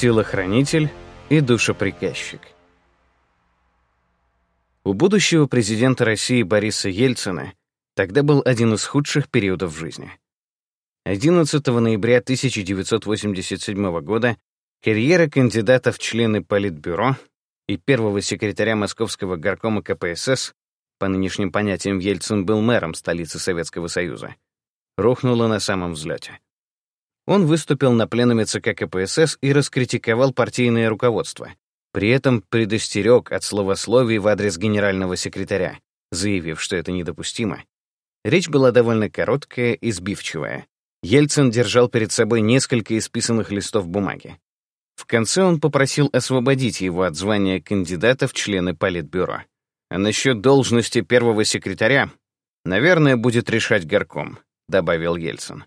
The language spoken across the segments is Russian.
телохранитель и душеприказчик. У будущего президента России Бориса Ельцина тогда был один из худших периодов жизни. 11 ноября 1987 года карьера кандидата в члены Политбюро и первого секретаря Московского горкома КПСС, по нынешним понятиям Ельцин был мэром столицы Советского Союза, рухнула на самом взлете. Он выступил на пленуме ЦК КПСС и раскритиковал партийное руководство, при этом предостерег от словословий в адрес генерального секретаря, заявив, что это недопустимо. Речь была довольно короткая и сбивчивая. Ельцин держал перед собой несколько исписанных листов бумаги. В конце он попросил освободить его от звания кандидата в члены Политбюро. А насчет должности первого секретаря, наверное, будет решать горком, добавил Ельцин.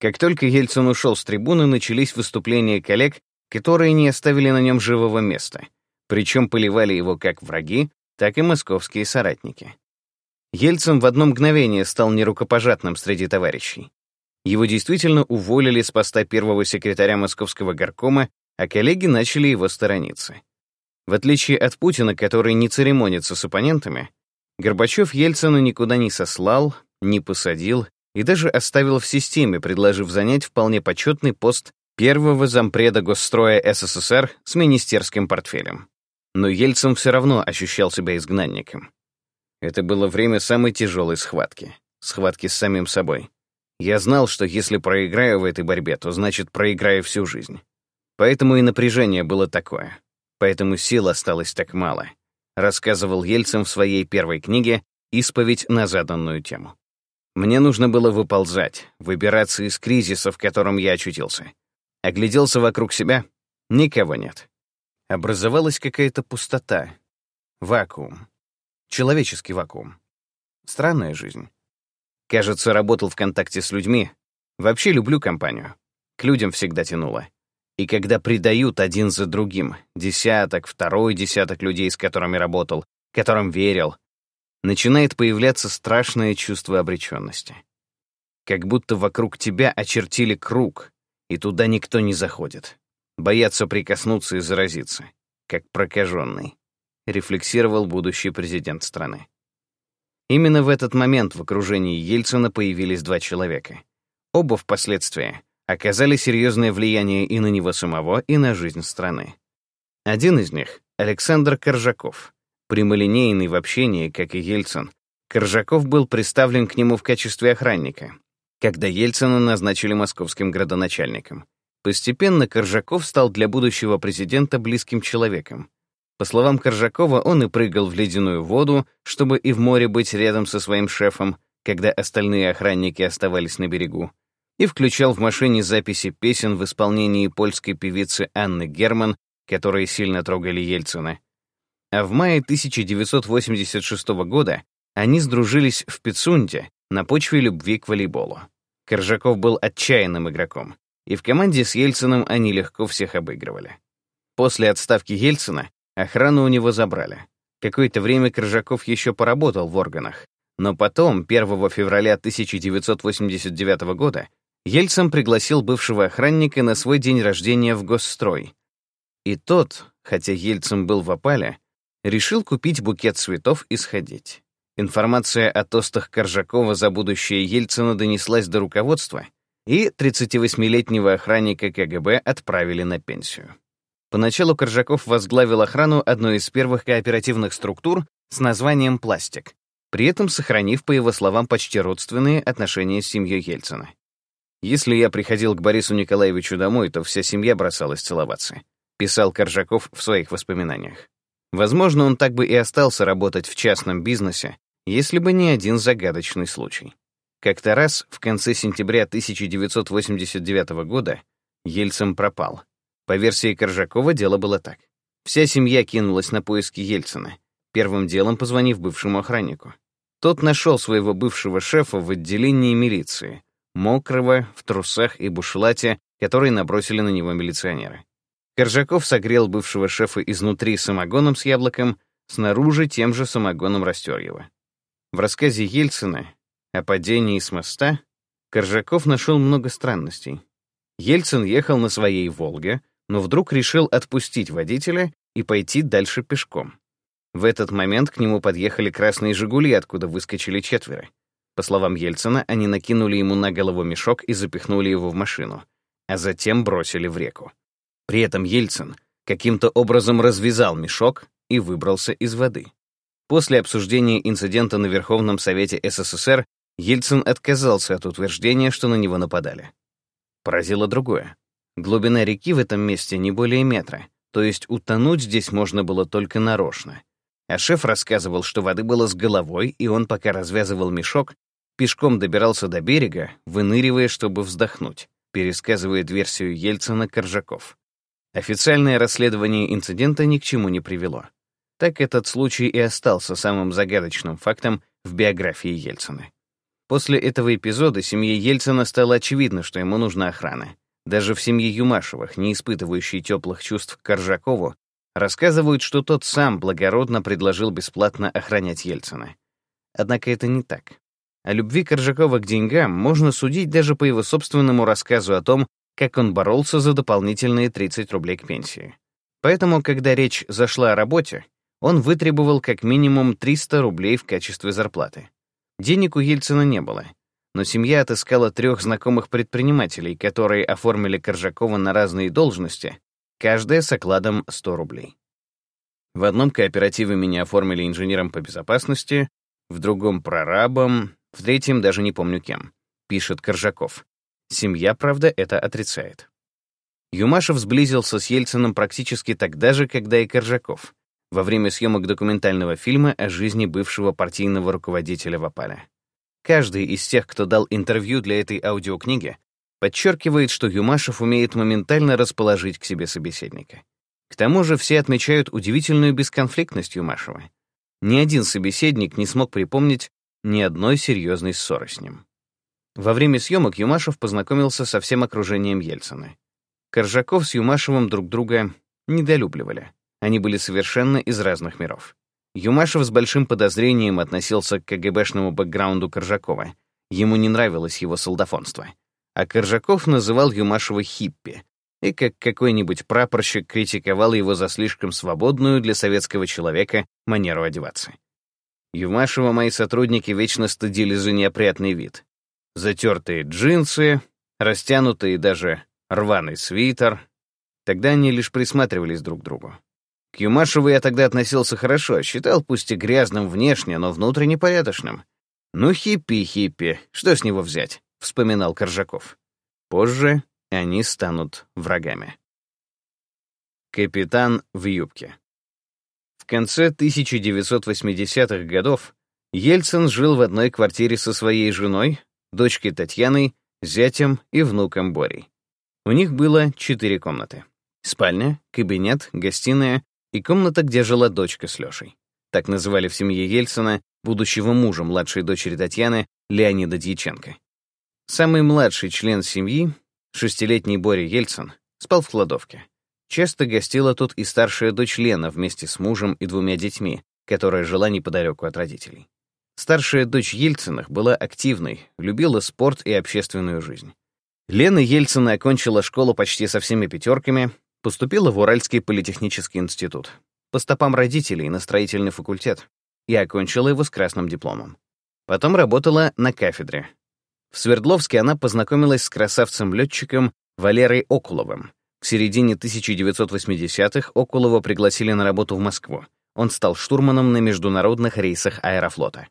Как только Ельцин ушел с трибуны, начались выступления коллег, которые не оставили на нем живого места, причем поливали его как враги, так и московские соратники. Ельцин в одно мгновение стал нерукопожатным среди товарищей. Его действительно уволили с поста первого секретаря Московского горкома, а коллеги начали его сторониться. В отличие от Путина, который не церемонится с оппонентами, Горбачев Ельцина никуда не сослал, не посадил и даже оставил в системе, предложив занять вполне почетный пост первого зампреда Госстроя СССР с министерским портфелем. Но Ельцин все равно ощущал себя изгнанником. Это было время самой тяжелой схватки. Схватки с самим собой. Я знал, что если проиграю в этой борьбе, то значит проиграю всю жизнь. Поэтому и напряжение было такое. Поэтому сил осталось так мало, рассказывал Ельцин в своей первой книге «Исповедь на заданную тему». Мне нужно было выползать, выбираться из кризиса, в котором я очутился. Огляделся вокруг себя — никого нет. Образовалась какая-то пустота, вакуум, человеческий вакуум. Странная жизнь. Кажется, работал в контакте с людьми. Вообще люблю компанию. К людям всегда тянуло. И когда предают один за другим, десяток, второй десяток людей, с которыми работал, которым верил, начинает появляться страшное чувство обреченности. Как будто вокруг тебя очертили круг, и туда никто не заходит. Боятся прикоснуться и заразиться, как прокаженный, рефлексировал будущий президент страны. Именно в этот момент в окружении Ельцина появились два человека. Оба впоследствии оказали серьезное влияние и на него самого, и на жизнь страны. Один из них — Александр Коржаков, прямолинейный в общении, как и Ельцин, Коржаков был представлен к нему в качестве охранника, когда Ельцина назначили московским градоначальником. Постепенно Коржаков стал для будущего президента близким человеком. По словам Коржакова, он и прыгал в ледяную воду, чтобы и в море быть рядом со своим шефом, когда остальные охранники оставались на берегу, и включал в машине записи песен в исполнении польской певицы Анны Герман, которые сильно трогали Ельцина, а в мае 1986 года они сдружились в Пицунде на почве любви к волейболу. Коржаков был отчаянным игроком, и в команде с Ельциным они легко всех обыгрывали. После отставки Ельцина охрану у него забрали. Какое-то время Коржаков еще поработал в органах, но потом, 1 февраля 1989 года, Ельцин пригласил бывшего охранника на свой день рождения в госстрой. И тот, хотя Ельцин был в опале, решил купить букет цветов и сходить. Информация о тостах Коржакова за будущее Ельцина донеслась до руководства, и 38-летнего охранника КГБ отправили на пенсию. Поначалу Коржаков возглавил охрану одной из первых кооперативных структур с названием «Пластик», при этом сохранив, по его словам, почти родственные отношения с семьей Ельцина. «Если я приходил к Борису Николаевичу домой, то вся семья бросалась целоваться», писал Коржаков в своих воспоминаниях. Возможно, он так бы и остался работать в частном бизнесе, если бы не один загадочный случай. Как-то раз, в конце сентября 1989 года, Ельцин пропал. По версии Коржакова, дело было так. Вся семья кинулась на поиски Ельцина, первым делом позвонив бывшему охраннику. Тот нашел своего бывшего шефа в отделении милиции, мокрого, в трусах и бушлате, которые набросили на него милиционеры. Коржаков согрел бывшего шефа изнутри самогоном с яблоком, снаружи тем же самогоном растер его. В рассказе Ельцина о падении с моста Коржаков нашел много странностей. Ельцин ехал на своей «Волге», но вдруг решил отпустить водителя и пойти дальше пешком. В этот момент к нему подъехали красные «Жигули», откуда выскочили четверо. По словам Ельцина, они накинули ему на голову мешок и запихнули его в машину, а затем бросили в реку. При этом Ельцин каким-то образом развязал мешок и выбрался из воды. После обсуждения инцидента на Верховном Совете СССР Ельцин отказался от утверждения, что на него нападали. Поразило другое. Глубина реки в этом месте не более метра, то есть утонуть здесь можно было только нарочно. А шеф рассказывал, что воды было с головой, и он, пока развязывал мешок, пешком добирался до берега, выныривая, чтобы вздохнуть, пересказывает версию Ельцина Коржаков. Официальное расследование инцидента ни к чему не привело. Так этот случай и остался самым загадочным фактом в биографии Ельцина. После этого эпизода семье Ельцина стало очевидно, что ему нужна охрана. Даже в семье Юмашевых, не испытывающей теплых чувств к Коржакову, Рассказывают, что тот сам благородно предложил бесплатно охранять Ельцина. Однако это не так. О любви Коржакова к деньгам можно судить даже по его собственному рассказу о том, как он боролся за дополнительные 30 рублей к пенсии. Поэтому, когда речь зашла о работе, он вытребовал как минимум 300 рублей в качестве зарплаты. Денег у Ельцина не было, но семья отыскала трех знакомых предпринимателей, которые оформили Коржакова на разные должности, каждая с окладом 100 рублей. В одном кооперативе меня оформили инженером по безопасности, в другом — прорабом, в третьем даже не помню кем, пишет Коржаков. Семья, правда, это отрицает. Юмашев сблизился с Ельциным практически тогда же, когда и Коржаков, во время съемок документального фильма о жизни бывшего партийного руководителя в Опале. Каждый из тех, кто дал интервью для этой аудиокниги, подчеркивает, что Юмашев умеет моментально расположить к себе собеседника. К тому же все отмечают удивительную бесконфликтность Юмашева. Ни один собеседник не смог припомнить ни одной серьезной ссоры с ним. Во время съемок Юмашев познакомился со всем окружением Ельцина. Коржаков с Юмашевым друг друга недолюбливали. Они были совершенно из разных миров. Юмашев с большим подозрением относился к КГБшному бэкграунду Коржакова. Ему не нравилось его солдафонство а Коржаков называл Юмашева хиппи, и как какой-нибудь прапорщик критиковал его за слишком свободную для советского человека манеру одеваться. Юмашева мои сотрудники вечно стыдили за неопрятный вид. Затертые джинсы, растянутый даже рваный свитер. Тогда они лишь присматривались друг к другу. К Юмашеву я тогда относился хорошо, считал пусть и грязным внешне, но внутренне порядочным. Ну, хиппи-хиппи, что с него взять? вспоминал Коржаков. Позже они станут врагами. Капитан в юбке. В конце 1980-х годов Ельцин жил в одной квартире со своей женой, дочкой Татьяной, зятем и внуком Борей. У них было четыре комнаты. Спальня, кабинет, гостиная и комната, где жила дочка с Лешей. Так называли в семье Ельцина будущего мужа младшей дочери Татьяны Леонида Дьяченко. Самый младший член семьи, шестилетний Боря Ельцин, спал в кладовке. Часто гостила тут и старшая дочь Лена вместе с мужем и двумя детьми, которая жила неподалеку от родителей. Старшая дочь Ельциных была активной, любила спорт и общественную жизнь. Лена Ельцина окончила школу почти со всеми пятерками, поступила в Уральский политехнический институт, по стопам родителей на строительный факультет, и окончила его с красным дипломом. Потом работала на кафедре, в Свердловске она познакомилась с красавцем-летчиком Валерой Окуловым. К середине 1980-х Окулова пригласили на работу в Москву. Он стал штурманом на международных рейсах аэрофлота.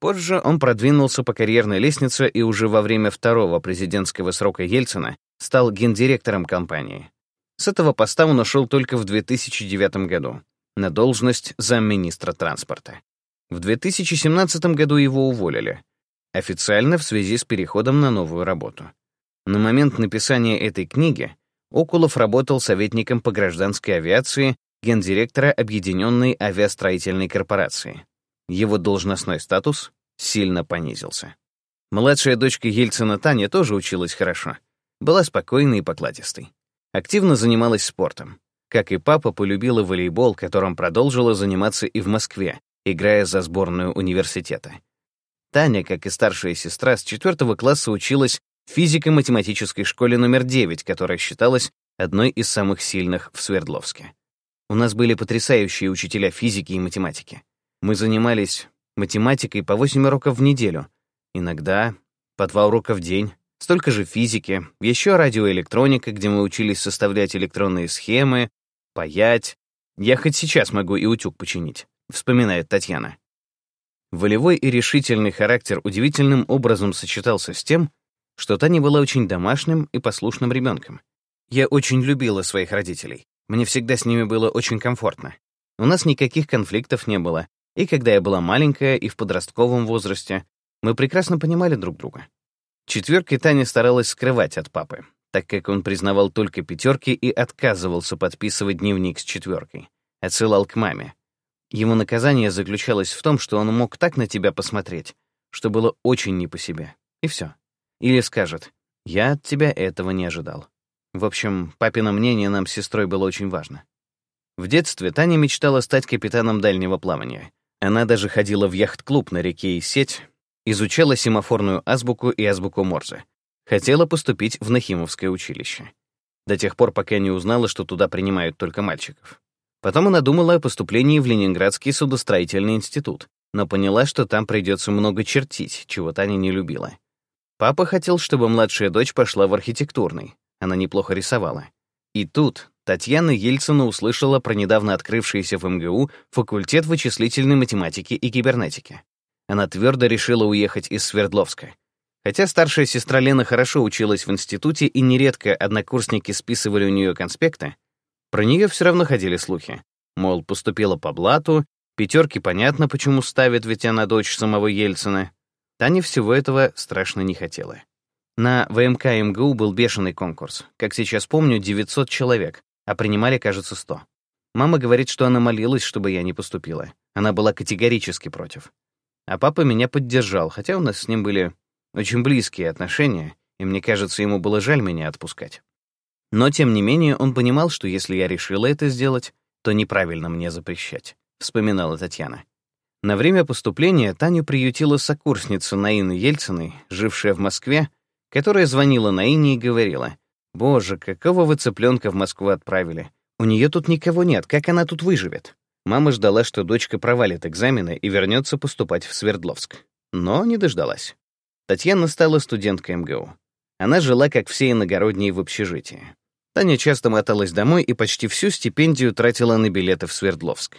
Позже он продвинулся по карьерной лестнице и уже во время второго президентского срока Ельцина стал гендиректором компании. С этого поста он ушел только в 2009 году на должность замминистра транспорта. В 2017 году его уволили. Официально в связи с переходом на новую работу. На момент написания этой книги Окулов работал советником по гражданской авиации гендиректора Объединенной авиастроительной корпорации. Его должностной статус сильно понизился. Младшая дочка Ельцина Таня тоже училась хорошо. Была спокойной и покладистой. Активно занималась спортом. Как и папа, полюбила волейбол, которым продолжила заниматься и в Москве, играя за сборную университета. Таня, как и старшая сестра, с четвертого класса училась в физико-математической школе номер 9, которая считалась одной из самых сильных в Свердловске. У нас были потрясающие учителя физики и математики. Мы занимались математикой по 8 уроков в неделю, иногда по 2 урока в день, столько же физики, еще радиоэлектроника, где мы учились составлять электронные схемы, паять. Я хоть сейчас могу и утюг починить, вспоминает Татьяна. Волевой и решительный характер удивительным образом сочетался с тем, что Таня была очень домашним и послушным ребенком. Я очень любила своих родителей. Мне всегда с ними было очень комфортно. У нас никаких конфликтов не было, и когда я была маленькая и в подростковом возрасте, мы прекрасно понимали друг друга. Четверки Таня старалась скрывать от папы, так как он признавал только пятерки и отказывался подписывать дневник с четверкой, отсылал к маме. Его наказание заключалось в том, что он мог так на тебя посмотреть, что было очень не по себе. И все. Или скажет, я от тебя этого не ожидал. В общем, папино мнение нам с сестрой было очень важно. В детстве Таня мечтала стать капитаном дальнего плавания. Она даже ходила в яхт-клуб на реке и сеть, изучала семафорную азбуку и азбуку Морзе. Хотела поступить в Нахимовское училище. До тех пор, пока не узнала, что туда принимают только мальчиков. Потом она думала о поступлении в Ленинградский судостроительный институт, но поняла, что там придется много чертить, чего Таня не любила. Папа хотел, чтобы младшая дочь пошла в архитектурный. Она неплохо рисовала. И тут Татьяна Ельцина услышала про недавно открывшийся в МГУ факультет вычислительной математики и кибернетики. Она твердо решила уехать из Свердловска. Хотя старшая сестра Лена хорошо училась в институте и нередко однокурсники списывали у нее конспекты, про нее все равно ходили слухи. Мол, поступила по блату, пятерки понятно, почему ставит, ведь она дочь самого Ельцина. Таня всего этого страшно не хотела. На ВМК МГУ был бешеный конкурс. Как сейчас помню, 900 человек, а принимали, кажется, 100. Мама говорит, что она молилась, чтобы я не поступила. Она была категорически против. А папа меня поддержал, хотя у нас с ним были очень близкие отношения, и мне кажется, ему было жаль меня отпускать. Но, тем не менее, он понимал, что если я решила это сделать, то неправильно мне запрещать, вспоминала Татьяна. На время поступления Таню приютила сокурсница Наины Ельциной, жившая в Москве, которая звонила Наине и говорила, «Боже, какого вы цыпленка в Москву отправили? У нее тут никого нет, как она тут выживет?» Мама ждала, что дочка провалит экзамены и вернется поступать в Свердловск. Но не дождалась. Татьяна стала студенткой МГУ. Она жила, как все иногородние, в общежитии. Таня часто моталась домой и почти всю стипендию тратила на билеты в Свердловск.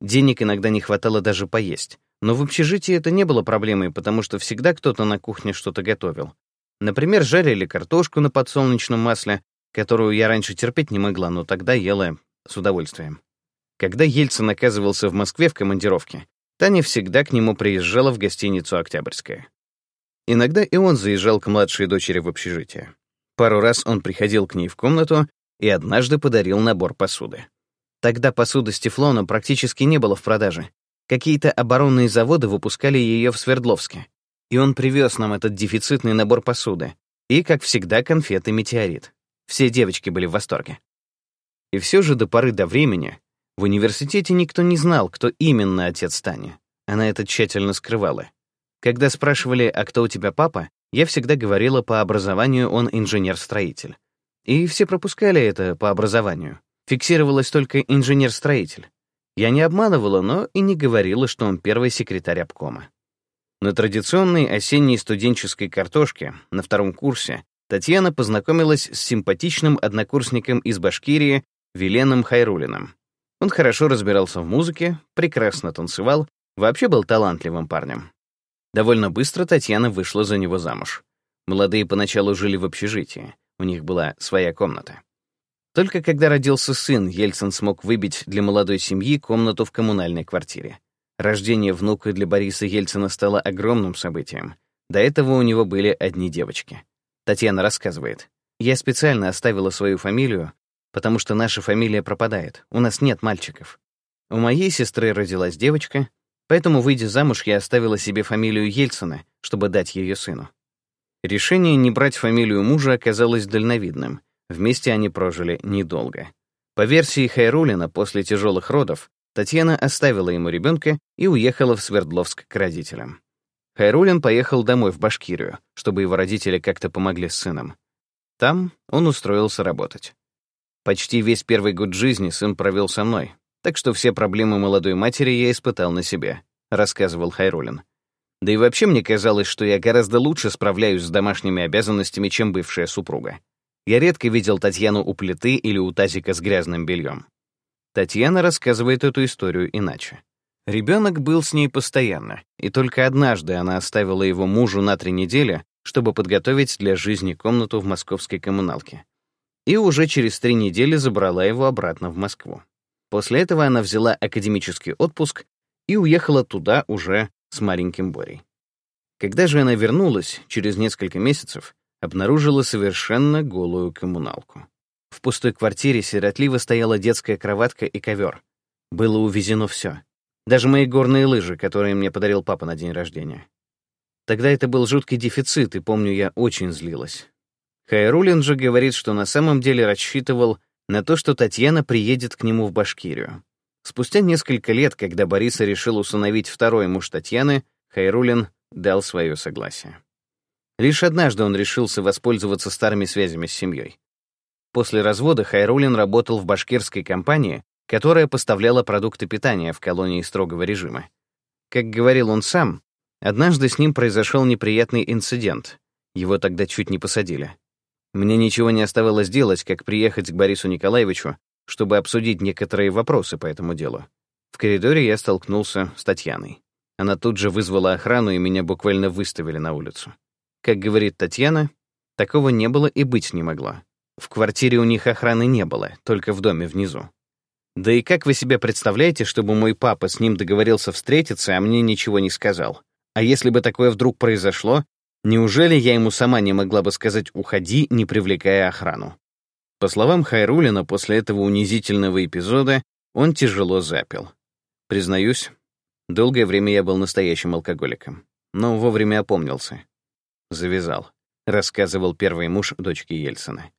Денег иногда не хватало даже поесть. Но в общежитии это не было проблемой, потому что всегда кто-то на кухне что-то готовил. Например, жарили картошку на подсолнечном масле, которую я раньше терпеть не могла, но тогда ела с удовольствием. Когда Ельцин оказывался в Москве в командировке, Таня всегда к нему приезжала в гостиницу «Октябрьская». Иногда и он заезжал к младшей дочери в общежитие. Пару раз он приходил к ней в комнату и однажды подарил набор посуды. Тогда посуда с тефлоном практически не было в продаже. Какие-то оборонные заводы выпускали ее в Свердловске. И он привез нам этот дефицитный набор посуды. И, как всегда, конфеты «Метеорит». Все девочки были в восторге. И все же до поры до времени в университете никто не знал, кто именно отец Тани. Она это тщательно скрывала. Когда спрашивали, а кто у тебя папа, я всегда говорила, по образованию он инженер-строитель. И все пропускали это по образованию. Фиксировалось только инженер-строитель. Я не обманывала, но и не говорила, что он первый секретарь обкома. На традиционной осенней студенческой картошке на втором курсе Татьяна познакомилась с симпатичным однокурсником из Башкирии Веленом Хайрулиным. Он хорошо разбирался в музыке, прекрасно танцевал, вообще был талантливым парнем. Довольно быстро Татьяна вышла за него замуж. Молодые поначалу жили в общежитии, у них была своя комната. Только когда родился сын, Ельцин смог выбить для молодой семьи комнату в коммунальной квартире. Рождение внука для Бориса Ельцина стало огромным событием. До этого у него были одни девочки. Татьяна рассказывает. «Я специально оставила свою фамилию, потому что наша фамилия пропадает, у нас нет мальчиков. У моей сестры родилась девочка, Поэтому, выйдя замуж, я оставила себе фамилию Ельцина, чтобы дать ее сыну. Решение не брать фамилию мужа оказалось дальновидным. Вместе они прожили недолго. По версии Хайрулина, после тяжелых родов, Татьяна оставила ему ребенка и уехала в Свердловск к родителям. Хайрулин поехал домой в Башкирию, чтобы его родители как-то помогли с сыном. Там он устроился работать. Почти весь первый год жизни сын провел со мной, так что все проблемы молодой матери я испытал на себе», — рассказывал Хайрулин. «Да и вообще мне казалось, что я гораздо лучше справляюсь с домашними обязанностями, чем бывшая супруга. Я редко видел Татьяну у плиты или у тазика с грязным бельем. Татьяна рассказывает эту историю иначе. Ребенок был с ней постоянно, и только однажды она оставила его мужу на три недели, чтобы подготовить для жизни комнату в московской коммуналке и уже через три недели забрала его обратно в Москву. После этого она взяла академический отпуск и уехала туда уже с маленьким Борей. Когда же она вернулась, через несколько месяцев, обнаружила совершенно голую коммуналку. Пустой квартире сиротливо стояла детская кроватка и ковер. Было увезено все. Даже мои горные лыжи, которые мне подарил папа на день рождения. Тогда это был жуткий дефицит, и помню, я очень злилась. Хайрулин же говорит, что на самом деле рассчитывал на то, что Татьяна приедет к нему в Башкирию. Спустя несколько лет, когда Бориса решил усыновить второй муж Татьяны, Хайрулин дал свое согласие. Лишь однажды он решился воспользоваться старыми связями с семьей. После развода Хайрулин работал в башкирской компании, которая поставляла продукты питания в колонии строгого режима. Как говорил он сам, однажды с ним произошел неприятный инцидент. Его тогда чуть не посадили. Мне ничего не оставалось делать, как приехать к Борису Николаевичу, чтобы обсудить некоторые вопросы по этому делу. В коридоре я столкнулся с Татьяной. Она тут же вызвала охрану, и меня буквально выставили на улицу. Как говорит Татьяна, такого не было и быть не могло. В квартире у них охраны не было, только в доме внизу. Да и как вы себе представляете, чтобы мой папа с ним договорился встретиться, а мне ничего не сказал? А если бы такое вдруг произошло, Неужели я ему сама не могла бы сказать «уходи», не привлекая охрану? По словам Хайрулина, после этого унизительного эпизода он тяжело запил. Признаюсь, долгое время я был настоящим алкоголиком, но вовремя опомнился. Завязал, рассказывал первый муж дочки Ельцина.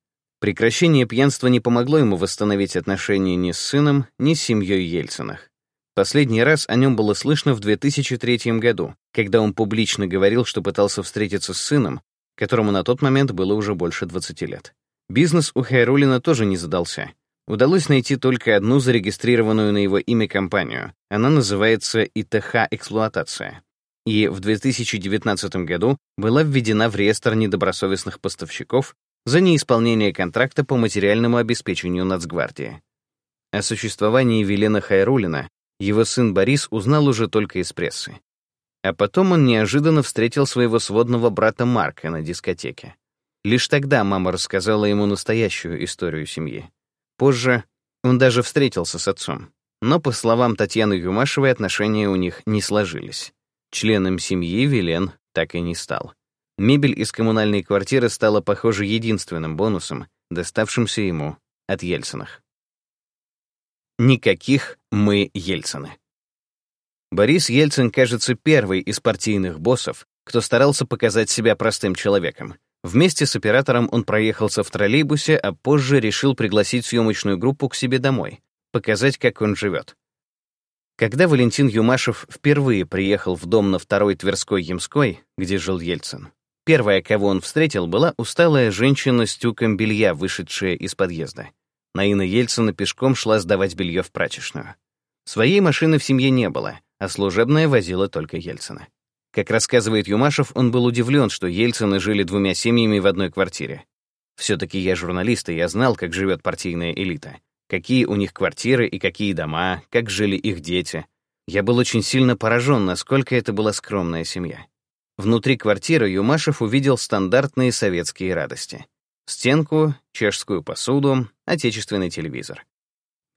Прекращение пьянства не помогло ему восстановить отношения ни с сыном, ни с семьей Ельцинах. Последний раз о нем было слышно в 2003 году, когда он публично говорил, что пытался встретиться с сыном, которому на тот момент было уже больше 20 лет. Бизнес у Хайрулина тоже не задался. Удалось найти только одну зарегистрированную на его имя компанию. Она называется ИТХ «Эксплуатация». И в 2019 году была введена в реестр недобросовестных поставщиков за неисполнение контракта по материальному обеспечению Нацгвардии. О существовании Велена Хайрулина его сын Борис узнал уже только из прессы. А потом он неожиданно встретил своего сводного брата Марка на дискотеке. Лишь тогда мама рассказала ему настоящую историю семьи. Позже он даже встретился с отцом. Но, по словам Татьяны Юмашевой, отношения у них не сложились. Членом семьи Вилен так и не стал. Мебель из коммунальной квартиры стала, похоже, единственным бонусом, доставшимся ему от Ельцинах. Никаких мы Ельцины. Борис Ельцин, кажется, первый из партийных боссов, кто старался показать себя простым человеком. Вместе с оператором он проехался в троллейбусе, а позже решил пригласить съемочную группу к себе домой, показать, как он живет. Когда Валентин Юмашев впервые приехал в дом на второй Тверской Ямской, где жил Ельцин, первая, кого он встретил, была усталая женщина с тюком белья, вышедшая из подъезда. Наина Ельцина пешком шла сдавать белье в прачечную. Своей машины в семье не было, а служебная возила только Ельцина. Как рассказывает Юмашев, он был удивлен, что Ельцины жили двумя семьями в одной квартире. Все-таки я журналист, и я знал, как живет партийная элита. Какие у них квартиры и какие дома, как жили их дети. Я был очень сильно поражен, насколько это была скромная семья. Внутри квартиры Юмашев увидел стандартные советские радости. Стенку, чешскую посуду, отечественный телевизор.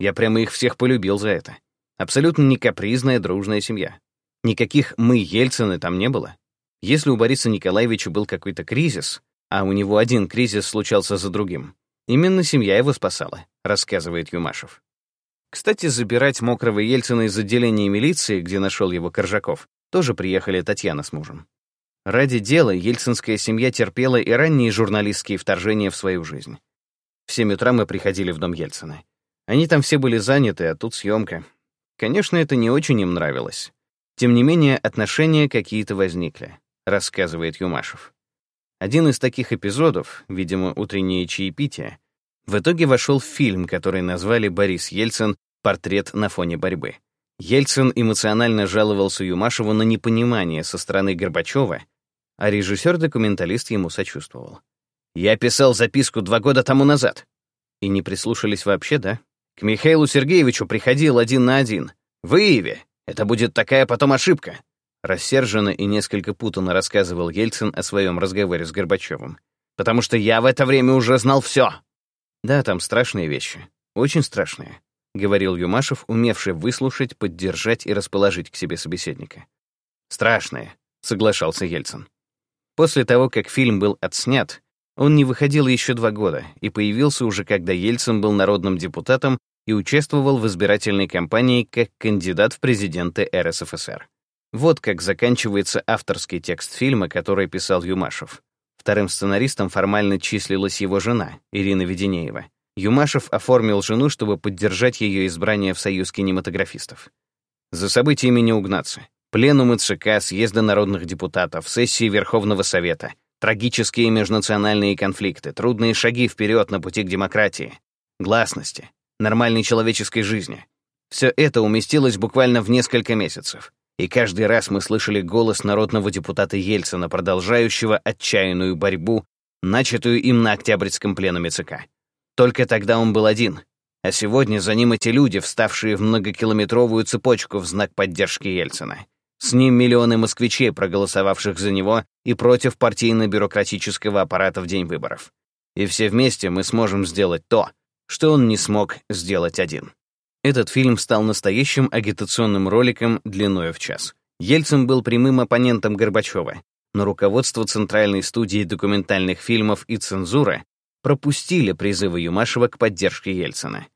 Я прямо их всех полюбил за это. Абсолютно не капризная, дружная семья. Никаких «мы, Ельцины» там не было. Если у Бориса Николаевича был какой-то кризис, а у него один кризис случался за другим, именно семья его спасала, рассказывает Юмашев. Кстати, забирать мокрого Ельцина из отделения милиции, где нашел его Коржаков, тоже приехали Татьяна с мужем. Ради дела ельцинская семья терпела и ранние журналистские вторжения в свою жизнь. В 7 утра мы приходили в дом Ельцина. Они там все были заняты, а тут съемка. Конечно, это не очень им нравилось. Тем не менее, отношения какие-то возникли, рассказывает Юмашев. Один из таких эпизодов, видимо, утреннее чаепитие, В итоге вошел в фильм, который назвали «Борис Ельцин. Портрет на фоне борьбы». Ельцин эмоционально жаловался Юмашеву на непонимание со стороны Горбачева, а режиссер-документалист ему сочувствовал. «Я писал записку два года тому назад». И не прислушались вообще, да? К Михаилу Сергеевичу приходил один на один. «Выяви! Это будет такая потом ошибка!» Рассерженно и несколько путанно рассказывал Ельцин о своем разговоре с Горбачевым. «Потому что я в это время уже знал все!» «Да, там страшные вещи. Очень страшные», — говорил Юмашев, умевший выслушать, поддержать и расположить к себе собеседника. «Страшные», — соглашался Ельцин. После того, как фильм был отснят, он не выходил еще два года и появился уже, когда Ельцин был народным депутатом и участвовал в избирательной кампании как кандидат в президенты РСФСР. Вот как заканчивается авторский текст фильма, который писал Юмашев. Вторым сценаристом формально числилась его жена, Ирина Веденеева. Юмашев оформил жену, чтобы поддержать ее избрание в Союз кинематографистов. За событиями не угнаться. Пленумы ЦК, съезды народных депутатов, сессии Верховного Совета, трагические межнациональные конфликты, трудные шаги вперед на пути к демократии, гласности, нормальной человеческой жизни. Все это уместилось буквально в несколько месяцев. И каждый раз мы слышали голос народного депутата Ельцина, продолжающего отчаянную борьбу, начатую им на Октябрьском пленуме ЦК. Только тогда он был один, а сегодня за ним эти люди, вставшие в многокилометровую цепочку в знак поддержки Ельцина. С ним миллионы москвичей, проголосовавших за него и против партийно-бюрократического аппарата в день выборов. И все вместе мы сможем сделать то, что он не смог сделать один. Этот фильм стал настоящим агитационным роликом длиною в час. Ельцин был прямым оппонентом Горбачева, но руководство Центральной студии документальных фильмов и цензура пропустили призывы Юмашева к поддержке Ельцина.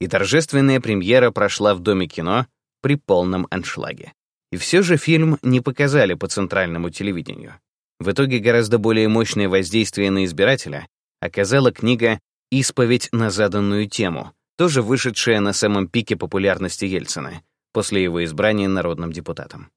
И торжественная премьера прошла в Доме кино при полном аншлаге. И все же фильм не показали по центральному телевидению. В итоге гораздо более мощное воздействие на избирателя оказала книга «Исповедь на заданную тему», тоже вышедшая на самом пике популярности Ельцина после его избрания народным депутатом.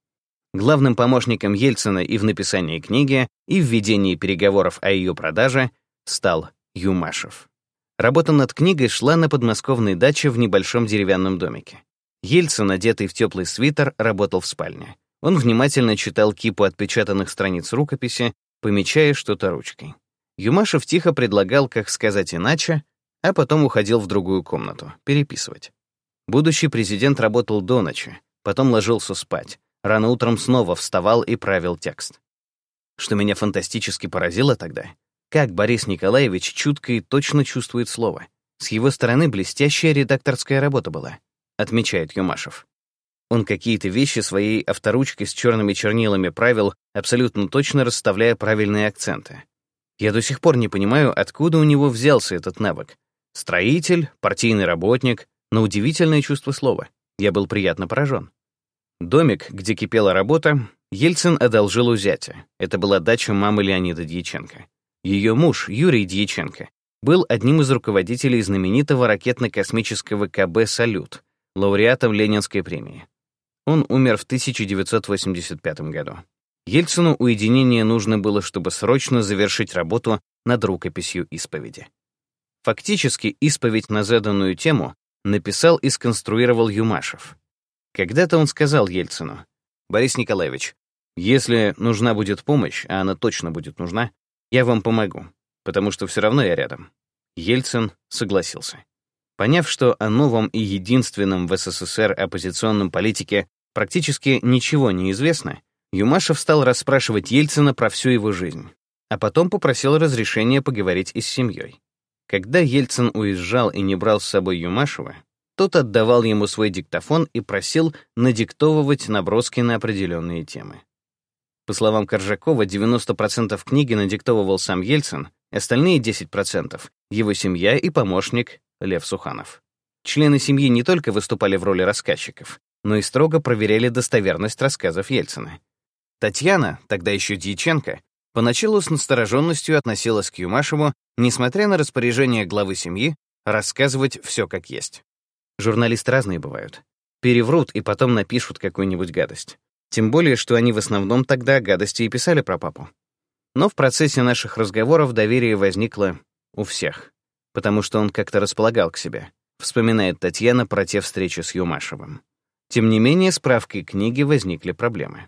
Главным помощником Ельцина и в написании книги, и в ведении переговоров о ее продаже стал Юмашев. Работа над книгой шла на подмосковной даче в небольшом деревянном домике. Ельцин, одетый в теплый свитер, работал в спальне. Он внимательно читал кипу отпечатанных страниц рукописи, помечая что-то ручкой. Юмашев тихо предлагал, как сказать иначе, а потом уходил в другую комнату, переписывать. Будущий президент работал до ночи, потом ложился спать, рано утром снова вставал и правил текст. Что меня фантастически поразило тогда, как Борис Николаевич чутко и точно чувствует слово. С его стороны блестящая редакторская работа была, отмечает Юмашев. Он какие-то вещи своей авторучкой с черными чернилами правил, абсолютно точно расставляя правильные акценты. Я до сих пор не понимаю, откуда у него взялся этот навык, Строитель, партийный работник, но удивительное чувство слова. Я был приятно поражен. Домик, где кипела работа, Ельцин одолжил у зятя. Это была дача мамы Леонида Дьяченко. Ее муж, Юрий Дьяченко, был одним из руководителей знаменитого ракетно-космического КБ «Салют», лауреатом Ленинской премии. Он умер в 1985 году. Ельцину уединение нужно было, чтобы срочно завершить работу над рукописью исповеди. Фактически исповедь на заданную тему написал и сконструировал Юмашев. Когда-то он сказал Ельцину, «Борис Николаевич, если нужна будет помощь, а она точно будет нужна, я вам помогу, потому что все равно я рядом». Ельцин согласился. Поняв, что о новом и единственном в СССР оппозиционном политике практически ничего не известно, Юмашев стал расспрашивать Ельцина про всю его жизнь, а потом попросил разрешения поговорить и с семьей. Когда Ельцин уезжал и не брал с собой Юмашева, тот отдавал ему свой диктофон и просил надиктовывать наброски на определенные темы. По словам Коржакова, 90% книги надиктовывал сам Ельцин, остальные 10% — его семья и помощник Лев Суханов. Члены семьи не только выступали в роли рассказчиков, но и строго проверяли достоверность рассказов Ельцина. Татьяна, тогда еще Дьяченко, Поначалу с настороженностью относилась к Юмашеву, несмотря на распоряжение главы семьи, рассказывать все как есть. Журналисты разные бывают. Переврут и потом напишут какую-нибудь гадость. Тем более, что они в основном тогда гадости и писали про папу. Но в процессе наших разговоров доверие возникло у всех, потому что он как-то располагал к себе, вспоминает Татьяна про те встречи с Юмашевым. Тем не менее, с правкой книги возникли проблемы.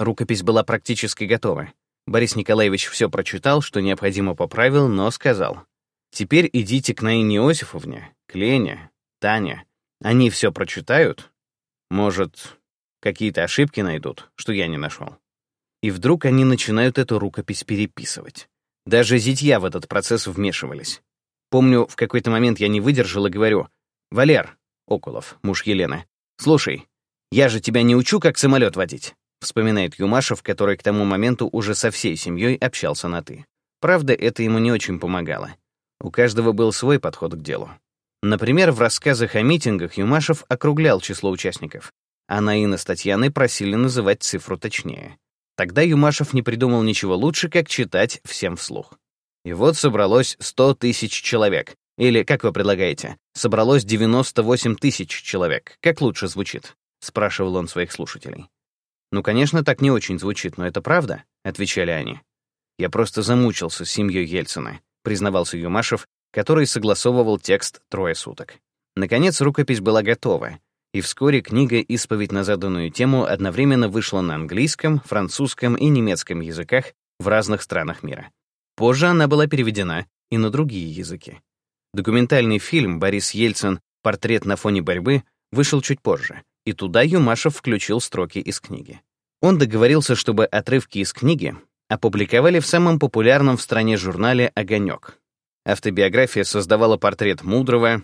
Рукопись была практически готова. Борис Николаевич все прочитал, что необходимо поправил, но сказал, «Теперь идите к Наине Иосифовне, к Лене, Тане. Они все прочитают. Может, какие-то ошибки найдут, что я не нашел. И вдруг они начинают эту рукопись переписывать. Даже зятья в этот процесс вмешивались. Помню, в какой-то момент я не выдержал и говорю, «Валер, Окулов, муж Елены, слушай, я же тебя не учу, как самолет водить вспоминает Юмашев, который к тому моменту уже со всей семьей общался на «ты». Правда, это ему не очень помогало. У каждого был свой подход к делу. Например, в рассказах о митингах Юмашев округлял число участников, а Наина с Татьяной просили называть цифру точнее. Тогда Юмашев не придумал ничего лучше, как читать всем вслух. И вот собралось 100 тысяч человек. Или, как вы предлагаете, собралось 98 тысяч человек. Как лучше звучит? Спрашивал он своих слушателей. «Ну, конечно, так не очень звучит, но это правда», — отвечали они. «Я просто замучился с семьей Ельцина», — признавался Юмашев, который согласовывал текст трое суток. Наконец, рукопись была готова, и вскоре книга «Исповедь на заданную тему» одновременно вышла на английском, французском и немецком языках в разных странах мира. Позже она была переведена и на другие языки. Документальный фильм «Борис Ельцин. Портрет на фоне борьбы» вышел чуть позже, и туда Юмашев включил строки из книги. Он договорился, чтобы отрывки из книги опубликовали в самом популярном в стране журнале «Огонек». Автобиография создавала портрет мудрого,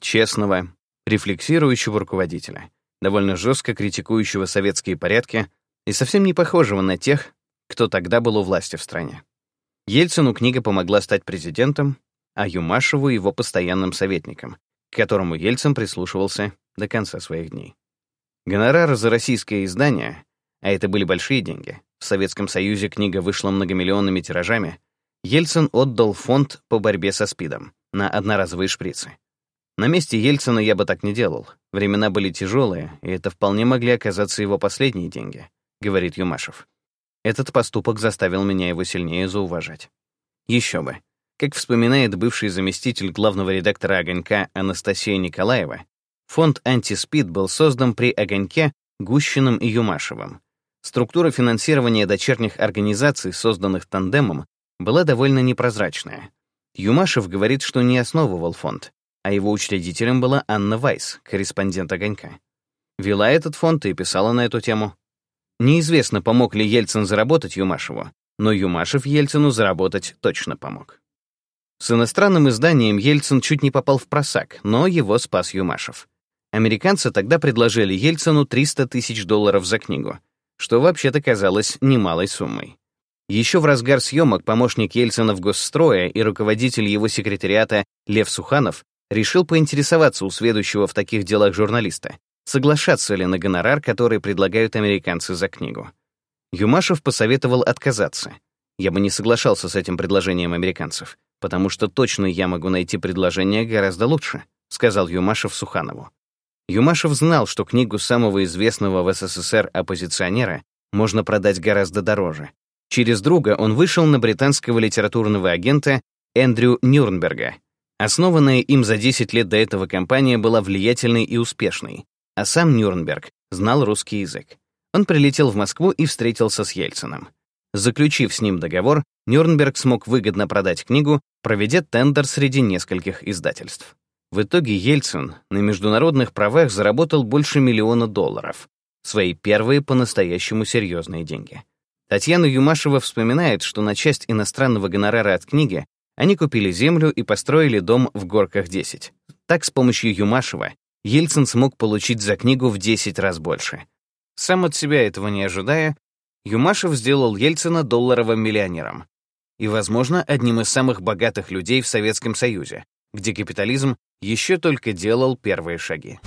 честного, рефлексирующего руководителя, довольно жестко критикующего советские порядки и совсем не похожего на тех, кто тогда был у власти в стране. Ельцину книга помогла стать президентом, а Юмашеву — его постоянным советником, к которому Ельцин прислушивался до конца своих дней. Гонорар за российское издание, а это были большие деньги, в Советском Союзе книга вышла многомиллионными тиражами, Ельцин отдал фонд по борьбе со СПИДом на одноразовые шприцы. На месте Ельцина я бы так не делал. Времена были тяжелые, и это вполне могли оказаться его последние деньги, говорит Юмашев. Этот поступок заставил меня его сильнее зауважать. Еще бы. Как вспоминает бывший заместитель главного редактора «Огонька» Анастасия Николаева, Фонд «Антиспид» был создан при «Огоньке» Гущиным и Юмашевым. Структура финансирования дочерних организаций, созданных тандемом, была довольно непрозрачная. Юмашев говорит, что не основывал фонд, а его учредителем была Анна Вайс, корреспондент «Огонька». Вела этот фонд и писала на эту тему. Неизвестно, помог ли Ельцин заработать Юмашеву, но Юмашев Ельцину заработать точно помог. С иностранным изданием Ельцин чуть не попал в просак, но его спас Юмашев. Американцы тогда предложили Ельцину 300 тысяч долларов за книгу, что вообще-то казалось немалой суммой. Еще в разгар съемок помощник Ельцина в Госстрое и руководитель его секретариата Лев Суханов решил поинтересоваться у сведущего в таких делах журналиста, соглашаться ли на гонорар, который предлагают американцы за книгу. Юмашев посоветовал отказаться. Я бы не соглашался с этим предложением американцев, потому что точно я могу найти предложение гораздо лучше, сказал Юмашев Суханову. Юмашев знал, что книгу самого известного в СССР оппозиционера можно продать гораздо дороже. Через друга он вышел на британского литературного агента Эндрю Нюрнберга. Основанная им за 10 лет до этого компания была влиятельной и успешной, а сам Нюрнберг знал русский язык. Он прилетел в Москву и встретился с Ельциным. Заключив с ним договор, Нюрнберг смог выгодно продать книгу, проведя тендер среди нескольких издательств. В итоге Ельцин на международных правах заработал больше миллиона долларов, свои первые по-настоящему серьезные деньги. Татьяна Юмашева вспоминает, что на часть иностранного гонорара от книги они купили землю и построили дом в Горках 10. Так, с помощью Юмашева, Ельцин смог получить за книгу в 10 раз больше. Сам от себя этого не ожидая, Юмашев сделал Ельцина долларовым миллионером и, возможно, одним из самых богатых людей в Советском Союзе, где капитализм еще только делал первые шаги.